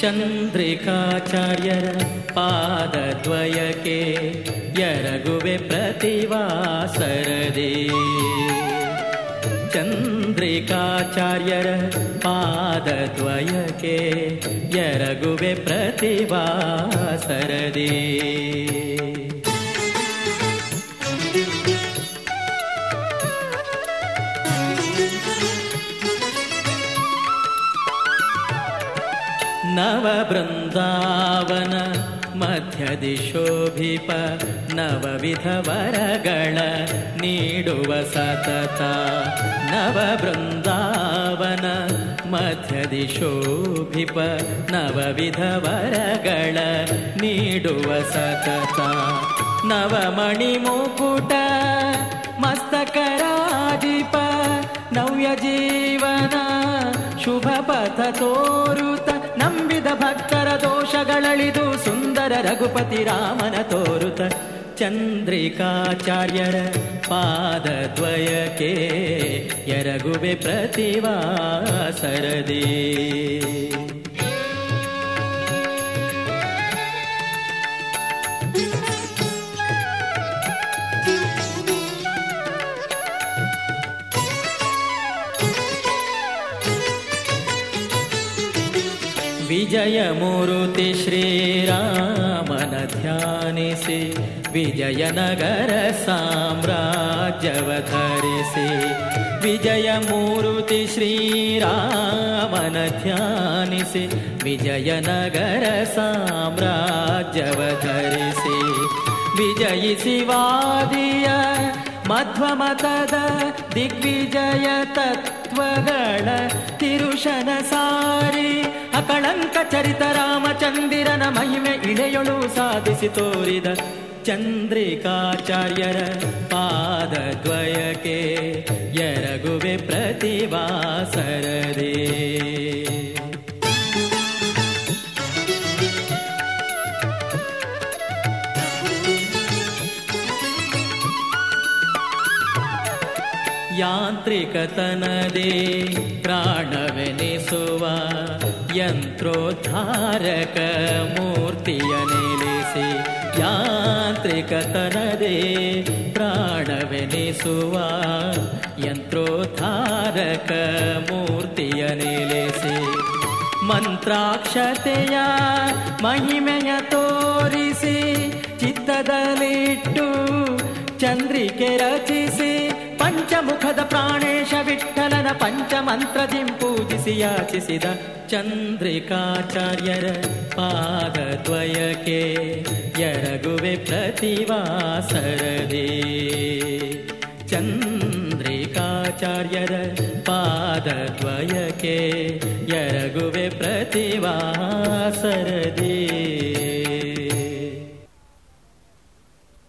चन्द्रिकाचार्यर पादद्वयके जरगुवेप्रतिवा शरदे चन्द्रिकाचार्यर पादद्वयके जरगुवेप्रतिवा शरदे ನವ ಬೃಂದಾವನ ಮಧ್ಯದಿ ಶೋಭಿಪ ನವವಿಧ ವರಗಳ ನೀಡುವ ಸತತ ನವ ಬೃಂದಾವನ ಮಧ್ಯದಿ ಶೋಭಿಪ ನವವಿಧ ವರಗಳ ನೀಡುವ ಸತತ ನವಮಣಿ ಮುಕುಟ ಮಸ್ತಕರಾಜಿಪ ನವ್ಯ ಜೀವನ ಶುಭ ಪಥ ಭಕ್ತರ ದೋಷಗಳಳಿದು ಸುಂದರ ರಘುಪತಿ ರಾಮನ ತೋರುತ ಚಂದ್ರಿಕಾಚಾರ್ಯರ ಪಾದದ್ವಯಕ್ಕೆ ಎರಗುವೆ ಪ್ರತಿವಾಸರದಿ विजयमुरुति श्रीरामन ध्यानिसि विजयनगर साम्राज्यवधरिसि विजयमुरुति श्रीरामन ध्यानिसि विजयनगर साम्राज्यवधरिसि विजयि शिवादिय मध्वमतद दिग्विजय तत्त्वगण तिरुशनसारि ಅಕಳಂಕ ಚರಿತ ರಾಮಚಂದಿರನ ಮಹಿಮೆ ಇಳೆಯೊಳು ಸಾಧಿಸಿ ತೋರಿದ ಚಂದ್ರಿಕಾಚಾರ್ಯರ ಪಾದದ್ವಯಕ್ಕೆ ಎರಗುವೆ ಪ್ರತಿವಾಸರದೇ. ಯಾಂತ್ರಿಕತನದೇ ಪ್ರಾಣವೆನಿಸುವ ಯಂತ್ರೋದ್ಧಾರಕ ಮೂರ್ತಿಯ ನೆಲೆಸಿ ಯಾಂತ್ರಿಕತನದೇ ಪ್ರಾಣವೆನಿಸುವ ಯಂತ್ರೋದ್ಧಾರಕ ಮೂರ್ತಿಯ ನೆಲೆಸಿ ಮಂತ್ರಾಕ್ಷತೆಯ ಮಹಿಮೆಯ ತೋರಿಸಿ ಚಿತ್ತದಲ್ಲಿಟ್ಟು ಚಂದ್ರಿಕೆ ರಚಿಸಿ ಪಂಚಮುಖದ ಪ್ರಾಣೇಶ ವಿಠಲನ ಪಂಚಮಂತ್ರದಿಂ ಪೂಜಿಸಿ ಯಾಚಿಸಿದ ಚಂದ್ರಿಕಾಚಾರ್ಯರ ಪಾದದ್ವಯಕ್ಕೆ ಎರಗುವೆ ಪ್ರತಿವಾಸರದೇ ಚಂದ್ರಿಕಾಚಾರ್ಯರ ಪಾದದ್ವಯಕ್ಕೆ ಎರಗುವೆ ಪ್ರತಿವಾಸರದೇ